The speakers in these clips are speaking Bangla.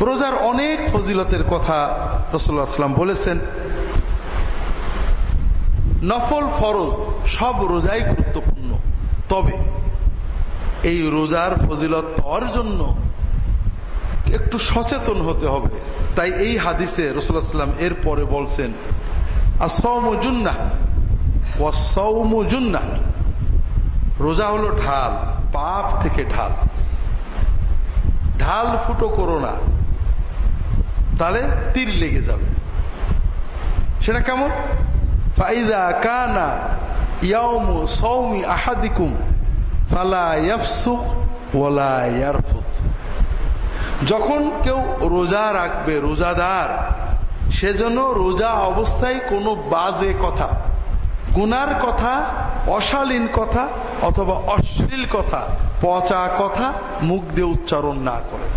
রোজার অনেক ফজিলতের কথা রসুল্লাহাম বলেছেন। নফল ফরজ সব রোজাই গুরুত্বপূর্ণ। তবে এই রোজার ফজিলত পাওয়ার জন্য একটু সচেতন হতে হবে। তাই এই হাদিসে রসুল্লাহাম এর পরে বলছেন আসৌমুজুন্না ওয়াসৌমুজুন্না রোজা হলো ঢাল, পাপ থেকে ঢাল। ঢাল ফুটো করো না। তাহলে তীর লেগে যাবে। সেটা কেমন? ফাইদা কানা ইয়াউমু সৌমি আহাদিকুম ইয়ারফুস। যখন কেউ রোজা রাখবে, রোজাদার সেজন্য রোজা অবস্থায় কোনো বাজে কথা, গুনার কথা, অশালীন কথা অথবা অশ্লীল কথা, পচা কথা মুখ দিয়ে উচ্চারণ না করে।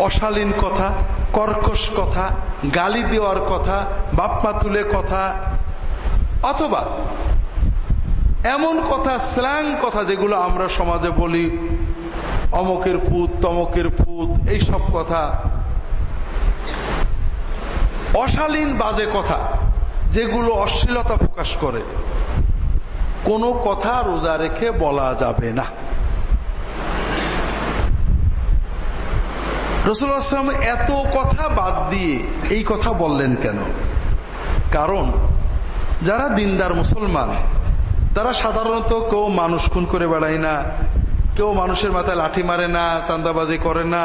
অশালীন কথা, কর্কশ কথা, গালি দেওয়ার কথা বাপমা তুলে কথা, অথবা এমন কথা, স্ল্যাং কথা যেগুলো আমরা সমাজে বলি, অমকের পুত, তমকের পুত, এইসব কথা। অশালীন বাজে কথা যেগুলো অশ্লীলতা প্রকাশ করে। কোনো কথা রোজা রেখে বলা যাবে না। রসুলাম এত কথা বাদ দিয়ে এই কথা বললেন কেন? কারণ যারা দিনদার মুসলমান, তারা সাধারণত কেউ মানুষ খুন করে বেড়ায় না, কেউ মানুষের মাথায় লাঠি মারে না চান্দাবাজি করে না।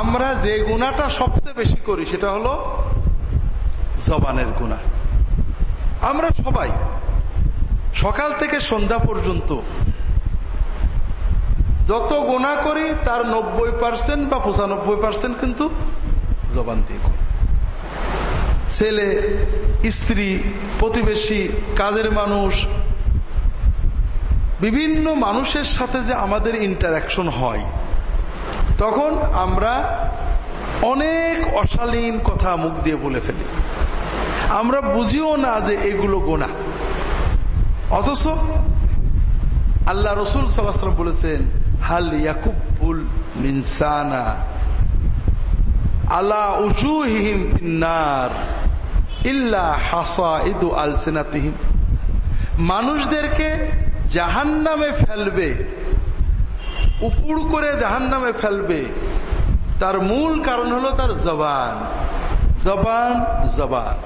আমরা যে গুণাটা সবচেয়ে বেশি করি সেটা হলো জবানের গুণা আমরা সবাই সকাল থেকে সন্ধ্যা পর্যন্ত যত গোনা করি, তার নব্বই পার্সেন্ট বা পঁচানব্বই পার্সেন্ট কিন্তু জবান দিয়ে করি। ছেলে, স্ত্রী, প্রতিবেশী, কাজের মানুষ, বিভিন্ন মানুষের সাথে যে আমাদের ইন্টারাকশন হয়, তখন আমরা অনেক অশালীন কথা মুখ দিয়ে বলে ফেলি। আমরা বুঝিও না যে এগুলো গোনা অথচ আল্লাহ রসুল সাল্লাম বলেছেন হাল ইয়াকুবুল মিনসানা আলা উজুহিম ফিন্নার ইল্লা হাসা ইদু আলসিনাতিহিম মানুষদেরকে জাহান নামে ফেলবে, উপুড় করে জাহান নামে ফেলবে। তার মূল কারণ হলো তার জবান। জবান জবান।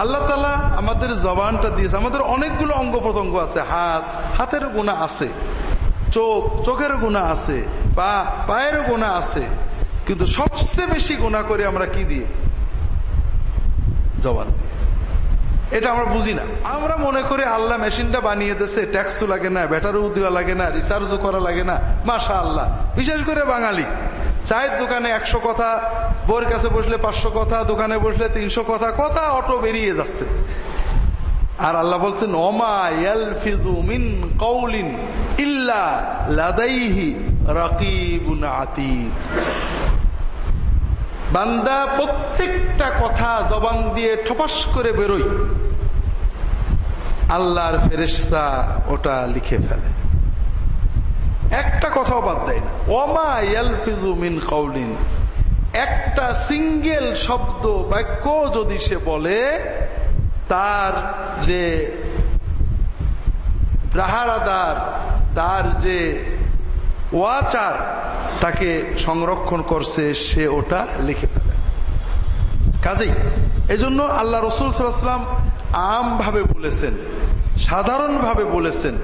আল্লাহ তালা আমাদের জবানটা দিয়েছে। আমাদের অনেকগুলো অঙ্গ প্রত্যঙ্গ আছে, হাত, হাতের গুণা আছে। চোখ, চোখের গুণা আছে, পা, পায়ের গুণা আছে। কিন্তু সবচেয়ে বেশি গুণা করে আমরা কি দিয়ে? জবান এটা আমরা বুঝি না। আমরা মনে করি আল্লাহ মেশিনটা বানিয়ে দিয়েছে, ট্যাক্সও লাগে না, ব্যাটারিও দেওয়া লাগে না, রিচার্জও করা লাগে না মাসা আল্লাহ বিশেষ করে বাঙালি। চায়ের দোকানে একশো কথা বোর কাছে বসলে পাঁচশো কথা, দোকানে বসলে তিনশো কথা কথা অটো বেরিয়ে যাচ্ছে। আর আল্লাহ বলছেন, ওমা মিন কৌলিন ইল্লা লাদাইহি বান্দা প্রত্যেকটা কথা জবান দিয়ে ঠপাস করে বেরোই আল্লাহর ফেরেস্তা ওটা লিখে ফেলে। একটা কথাও বাদ দেয় না। ওমা ইয়ালফিজু মিন কৌলিন একটা সিঙ্গেল শব্দ বাক্য যদি সে বলে তার যে প্রাহারাদার, তার যে ওয়াচার তাকে সংরক্ষণ করছে, সে ওটা লিখে ফেলে। কাজেই এজন্য আল্লাহ রসুল সাল্লাম আম ভাবে বলেছেন, সাধারণভাবে বলেছেন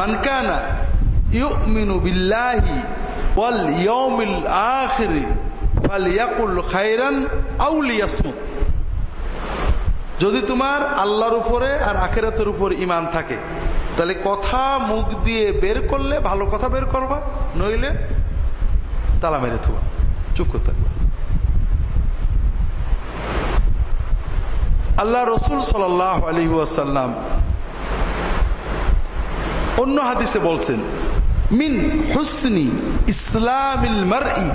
মানকানা ইউমিনু বিল্লাহি ওয়াল ইয়াউমিল আখিরি ফালিয়াকুল খায়রান আও যদি তোমার আল্লাহর উপরে আর আখেরাতের উপর ইমান থাকে, তাহলে কথা মুখ দিয়ে বের করলে ভালো কথা বের করবা, নইলে তালা মেরে থুবা। চুপ করতে আল্লাহ রসুল সাল আলী ওয়াসাল্লাম অন্য হাদিসে বলছেন, মিন হুসনি ইসলামিল মারই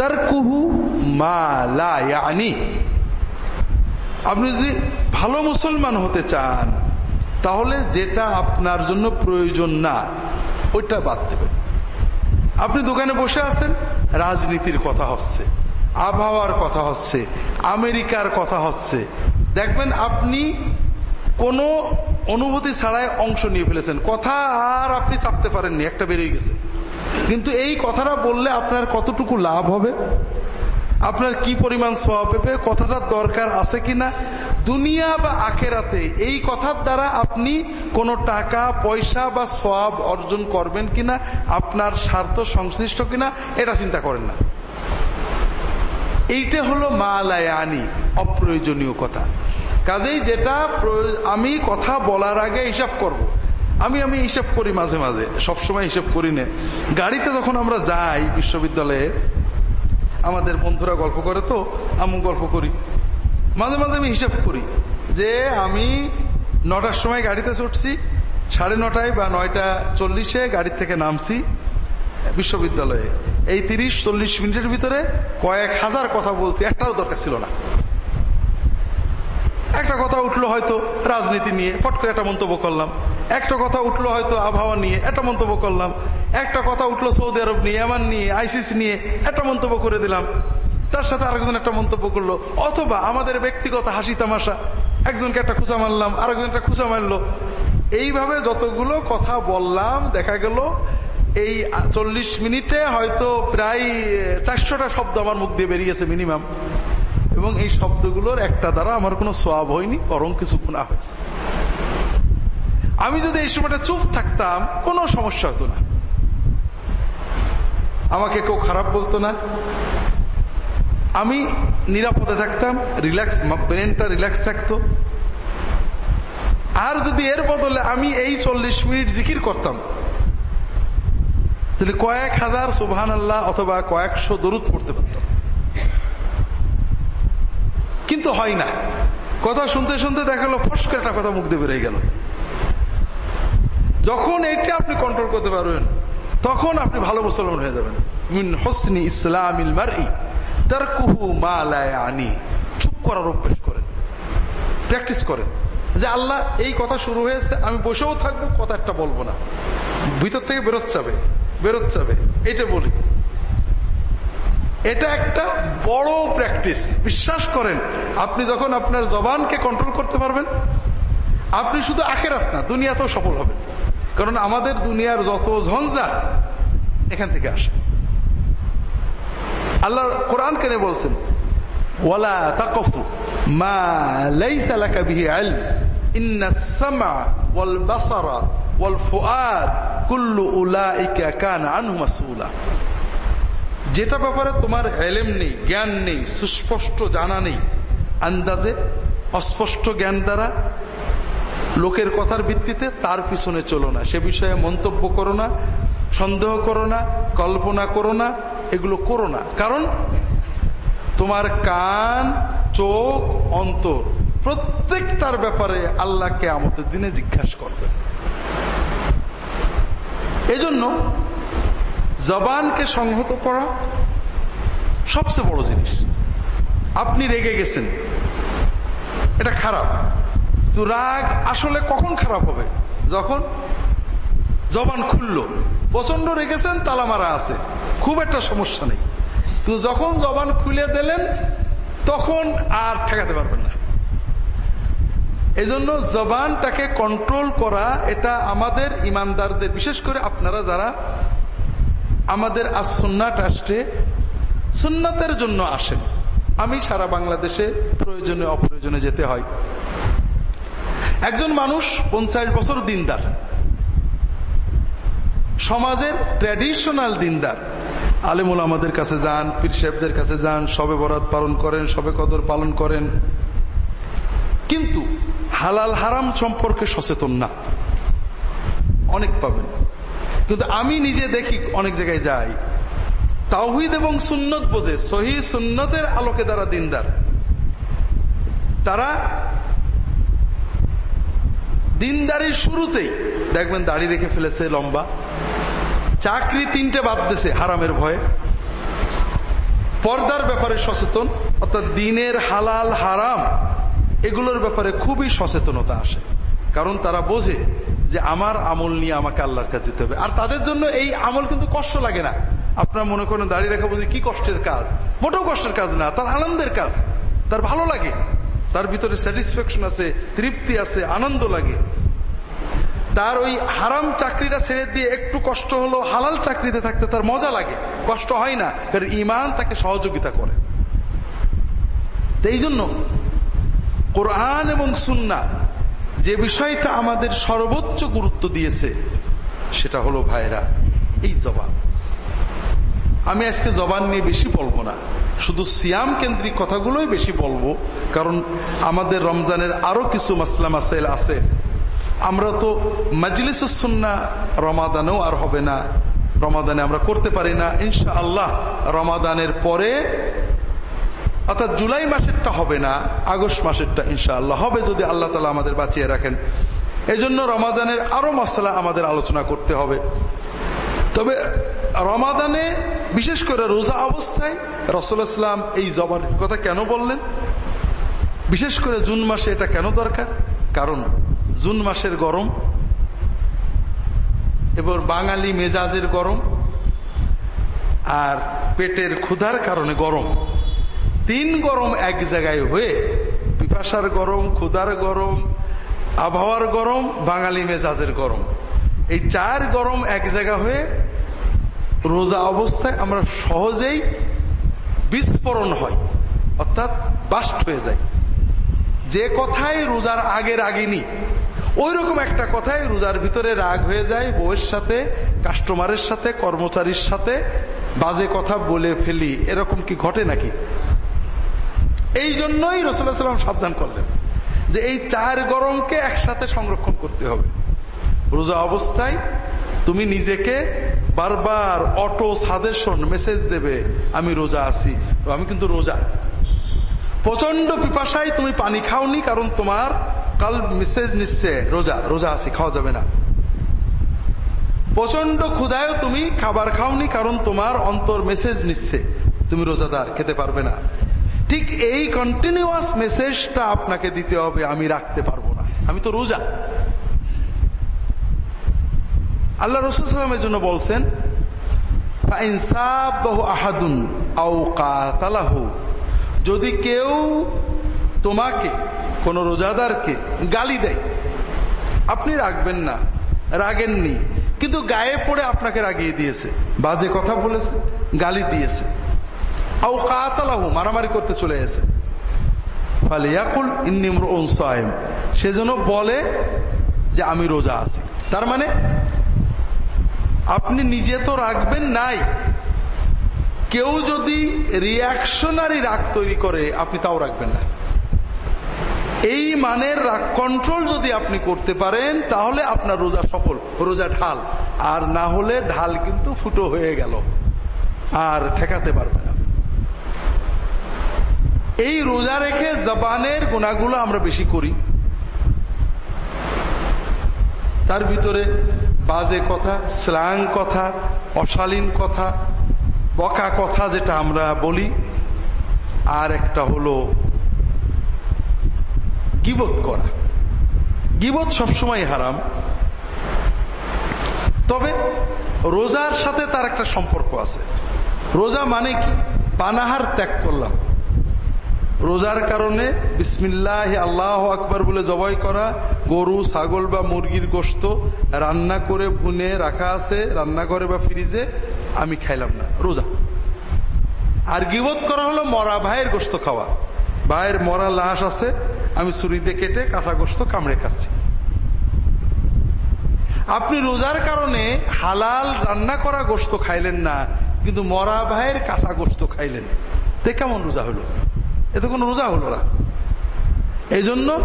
তারকুহু মা লা ইয়ানি। আপনি যদি ভালো মুসলমান হতে চান, তাহলে যেটা আপনার জন্য প্রয়োজন না, ওইটা বাদ দেবেন। আপনি দোকানে বসে আছেন, রাজনীতির কথা হচ্ছে, আবহাওয়ার কথা হচ্ছে, আমেরিকার কথা হচ্ছে। দেখবেন আপনি কোনো অনুভূতি ছাড়াই অংশ নিয়ে ফেলেছেন। কথা আর আপনি চাপতে পারেননি, একটা বেরিয়ে গেছে। কিন্তু এই কথাটা বললে আপনার কতটুকু লাভ হবে? আপনার কি পরিমাণ সোয়া পেপে কথাটার দরকার আছে কিনা? দুনিয়া বা আখেরাতে এই কথার দ্বারা আপনি কোনো টাকা, পয়সা বা সোয়াব অর্জন করবেন কিনা? আপনার স্বার্থ সংশ্লিষ্ট কিনা? এটা চিন্তা করেন না। এইটা হলো মালায়ানি, অপ্রয়োজনীয় কথা। কাজেই যেটা আমি কথা বলার আগে হিসাব করব। আমি আমি হিসাব করি মাঝে মাঝে। সবসময় হিসাব করি না। গাড়িতে যখন আমরা যাই বিশ্ববিদ্যালয়ে আমাদের বন্ধুরা গল্প করে তো আমি গল্প করি। মাঝে মাঝে আমি হিসাব করি যে আমি নটার সময় গাড়িতে চড়ছি, সাড়ে নটায় বা নয়টা চল্লিশে গাড়ির থেকে নামছি বিশ্ববিদ্যালয়ে। এই তিরিশ, চল্লিশ মিনিটের ভিতরে কয়েক হাজার কথা বলছি, একটাও দরকার ছিল না। একটা কথা উঠল হয়তো রাজনীতি নিয়ে, ফট করে একটা মন্তব্য করলাম। একটা কথা উঠল হয়তো আবহাওয়া নিয়ে, একটা মন্তব্য করলাম। একটা কথা উঠল সৌদি আরব নিয়ে এমান নিয়ে, আইসিসি নিয়ে, একটা মন্তব্য করে দিলাম। তার সাথে আরেকজন একটা মন্তব্য করল, অথবা আমাদের ব্যক্তিগত হাসি তামাশা। একজনকে একটা খুচা মারলাম, আরেকজন একটা খুচা মারলো। এইভাবে যতগুলো কথা বললাম, দেখা গেল এই চল্লিশ মিনিটে হয়তো প্রায় চারশোটা শব্দ আমার মুখ দিয়ে বেরিয়েছে মিনিমাম এবং এই শব্দগুলোর একটা দ্বারা আমার কোনো সোয়াব হয়নি, বরং কিছু গুণা হয়েছে। আমি যদি এই সময়টা চুপ থাকতাম, কোনো সমস্যা হতো না। আমাকে কেউ খারাপ বলতো না। আমি নিরাপদে থাকতাম, রিল্যাক্স, ব্রেনটা রিল্যাক্স থাকতো। আর যদি এর বদলে আমি এই চল্লিশ মিনিট জিকির করতাম, তাহলে কয়েক হাজার সুবহান আল্লাহ অথবা কয়েকশো দরুদ পড়তে পারতাম। কিন্তু হয় না। কথা শুনতে শুনতে দেখা গেল একটা কথা মুখ দিয়ে বেরিয়ে গেল। যখন এটা আপনি কন্ট্রোল করতে পারবেন, তখন আপনি ভালো মুসলমান হয়ে যাবেন। মিন হোসনি ইসলামিল মারি তার কুহু মালায়ানি চুপ করার অভ্যেস করেন। প্র্যাকটিস করেন। যে আল্লাহ, এই কথা শুরু হয়েছে, আমি বসেও থাকব, কথা একটা বলব না। ভিতর থেকে বেরোত যাবে এটা বলি। এটা একটা বড় প্র্যাকটিস বিশ্বাস করেন, আপনি যখন আপনার জবানকে কন্ট্রোল করতে পারবেন, আপনি শুধু আখেরাত না, দুনিয়াতেও সফল হবেন। কারণ আমাদের দুনিয়ার যত ঝঞ্ঝাট এখান থেকে আসে। আল্লাহ কোরআন কেন বলছেন? ওয়ালা তাকফু মা লাইসা বিহি ইলম, ইন্না সামা ওয়াল বাসারা ওয়াল ফুআদ, কুল্লু উলাইকা কানা আনহু মাসউলা। যেটা ব্যাপারে তোমার এলেম নেই, জ্ঞান নেই, সুস্পষ্ট জানা নেই, আন্দাজে, অস্পষ্ট জ্ঞান দ্বারা লোকের কথার ভিত্তিতে তার পিছনে চলো না। সে বিষয়ে মন্তব্য করো না, সন্দেহ করো না, কল্পনা করো না, এগুলো করো না। কারণ তোমার কান, চোখ, অন্তর প্রত্যেকটার ব্যাপারে আল্লাহকে আমাদের দিনে জিজ্ঞাসা করবে এজন্য জবানকে সংহত করা সবচেয়ে বড় জিনিস। আপনি রেগে গেছেন। এটা খারাপ। তো রাগ আসলে কখন খারাপ হবে? যখন জবান খুললো। প্রচণ্ড রেগেছেন তালা মারা আছে। খুব একটা সমস্যা নেই। কিন্তু যখন জবান খুলে দিলেন, তখন আর ঠেকাতে পারবেন না। এজন্য জবানটাকে কন্ট্রোল করা, এটা আমাদের ইমানদারদের, বিশেষ করে আপনারা যারা আমাদের আজ সুন্নাট আসছে, সুন্নাতের জন্য আসেন। আমি সারা বাংলাদেশে প্রয়োজনে অপ্রয়োজনে যেতে হয়। একজন মানুষ পঞ্চাশ বছর দিনদার। সমাজের ট্র্যাডিশনাল দিনদার। আলেমুল আমাদের কাছে যান, পীর সাহেবদের কাছে যান, সবে বরাত পালন করেন, সবে কদর পালন করেন। কিন্তু হালাল হারাম সম্পর্কে সচেতন না। অনেক পাবেন। কিন্তু আমি নিজে দেখি অনেক জায়গায় যাই। তাওহিদ এবং সুন্নত বোঝে, সহি সুন্নতের আলোকে দ্বারা দিনদার। তারা দিনদারির শুরুতেই, দেখবেন দাড়ি রেখে ফেলেছে লম্বা, চাকরি তিনটে বাদ দিছে হারামের ভয়ে। পর্দার ব্যাপারে সচেতন, অর্থাৎ দিনের হালাল হারাম, এগুলোর ব্যাপারে খুবই সচেতনতা আসে। কারণ তারা বোঝে যে আমার আমল নিয়ে আমাকে আল্লাহর কাছে যেতে হবে। আর তাদের জন্য এই আমল কিন্তু কষ্ট লাগে না। আপনার মনে করেন দাঁড়িয়ে রাখা বলছে, কি কষ্টের কাজ? মোটেও কষ্টের কাজ না, তার আনন্দের কাজ, তার ভালো লাগে। তার ভিতরে স্যাটিসফ্যাকশন আছে, তৃপ্তি আছে, আনন্দ লাগে। তার ওই হারাম চাকরিটা ছেড়ে দিয়ে একটু কষ্ট হলো হালাল চাকরিতে থাকতে তার মজা লাগে। কষ্ট হয় না, কারণ ইমান তাকে সহযোগিতা করে। এই জন্য কোরআন এবং সুন্না যে বিষয়টা আমাদের সর্বোচ্চ গুরুত্ব দিয়েছে, সেটা হলো ভাইরা, এই জবান। আমি আজকে জবান নিয়ে বেশি বলব না। শুধু সিয়াম কেন্দ্রিক কথাগুলোই বেশি বলব, কারণ আমাদের রমজানের আরও কিছু মাসলা মাসাইল আছে। আমরা তো মজলিস সুন্না রমাদানেও আর হবে না। রমাদানে আমরা করতে পারি না। ইনশা আল্লাহ রমাদানের পরে অর্থাৎ জুলাই মাসেরটা হবে না, আগস্ট মাসেরটা ইনশাআল্লাহ হবে যদি আল্লাহ তালা আমাদের বাঁচিয়ে রাখেন। এই জন্য রমাদানের আরও মশলা আমাদের আলোচনা করতে হবে। তবে রমাদানে বিশেষ করে রোজা অবস্থায় রসুলাম এই জবানের কথা কেন বললেন? বিশেষ করে জুন মাসে এটা কেন দরকার? কারণ জুন মাসের গরম এবং বাঙালি মেজাজের গরম, আর পেটের ক্ষুধার কারণে গরম। তিন গরম এক জায়গায় হয়ে, পিপাসার গরম, ক্ষুধার গরম, আবহাওয়ার গরম, বাঙালি মেজাজের গরম। এই চার গরম এক জায়গা হয়ে রোজা অবস্থায় আমরা সহজেই বিস্ফোরণ হয়, অর্থাৎ বাস্ট হয়ে যায়। যে কথায় রোজার আগের আগিনি ওই রকম একটা কথাই রোজার ভিতরে রাগ হয়ে যায়, বউয়ের সাথে কাস্টমারের সাথে, কর্মচারীর সাথে, বাজে কথা বলে ফেলি, এরকম কি ঘটে নাকি? এই জন্যই রসুল্লাহ সাল্লাম সাবধান করলেন যে এই চার গরমকে একসাথে সংরক্ষণ করতে হবে। রোজা অবস্থায় তুমি নিজেকে বারবার অটো সাজেশন, মেসেজ দেবে, আমি রোজা আছি আমি কিন্তু রোজা। প্রচণ্ড পিপাসায় তুমি পানি খাওনি কারণ তোমার কাল মেসেজ নিচ্ছে, রোজা রোজা আছি, খাওয়া যাবে না। প্রচণ্ড ক্ষুদায় তুমি খাবার খাওনি কারণ তোমার অন্তর মেসেজ নিচ্ছে, তুমি রোজাদার, খেতে পারবে না। ঠিক এই কন্টিনিউয়াস মেসেজটা আপনাকে দিতে হবে, আমি রাখতে পারব না। আমি তো রোজা। আল্লাহ রসুলের জন্য বলছেন আহাদুন যদি কেউ তোমাকে, কোন রোজাদারকে গালি দেয়, আপনি রাখবেন না, রাগেননি, কিন্তু গায়ে পড়ে আপনাকে রাগিয়ে দিয়েছে, বাজে কথা বলেছে, গালি দিয়েছে। মারামারি করতে চলে গেছে। যেন বলে যে আমি রোজা আছি। তার মানে আপনি নিজে তো রাখবেন নাই। কেউ যদি রিয়াকশনারি রাগ তৈরি করে, আপনি তাও রাখবেন না। এই মানের রাগ কন্ট্রোল যদি আপনি করতে পারেন, তাহলে আপনার রোজা সফল, রোজা ঢাল। আর না হলে ঢাল কিন্তু ফুটো হয়ে গেল। আর ঠেকাতে পারবে এই রোজা রেখে জবানের গুণাগুলো আমরা বেশি করি। তার ভিতরে বাজে কথা স্লাং কথা, অশালীন কথা, বকা কথা যেটা আমরা বলি। আর একটা হলো গিবত করা। গিবত সবসময় হারাম। তবে রোজার সাথে তার একটা সম্পর্ক আছে। রোজা মানে কি? পানাহার ত্যাগ করলাম। রোজার কারণে বিসমিল্লাহ আল্লাহ আকবর বলে জবাই করা গরু, ছাগল বা মুরগির গোস্ত রান্না করে ভুনে রাখা আছে, রান্নাঘরে বা ফ্রিজে, আমি খাইলাম না, রোজা। আর গিবত করা হলো মরা ভাইয়ের গোস্ত খাওয়া। ভাইয়ের মরা লাশ আছে, আমি ছুরিতে কেটে কাঁচা গোস্ত কামড়ে খাচ্ছি। আপনি রোজার কারণে হালাল রান্না করা গোস্ত খাইলেন না, কিন্তু মরা ভাইয়ের কাঁচা গোস্ত খাইলেন। তে কেমন রোজা হলো? এতে কোনো রোজা হলো না। এই জন্য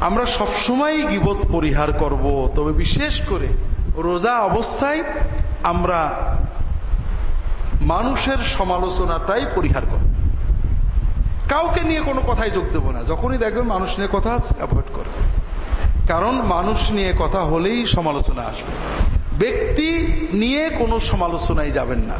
আমরা সবসময় গিবত পরিহার করব। তবে বিশেষ করে রোজা অবস্থায় আমরা মানুষের সমালোচনাটাই পরিহার করব। কাউকে নিয়ে কোনো কথাই যোগ দেবো না। যখনই দেখবে মানুষ নিয়ে কথা অ্যাভয়েড করবে। কারণ মানুষ নিয়ে কথা হলেই সমালোচনা আসবে। ব্যক্তি নিয়ে কোনো সমালোচনায় যাবেন না।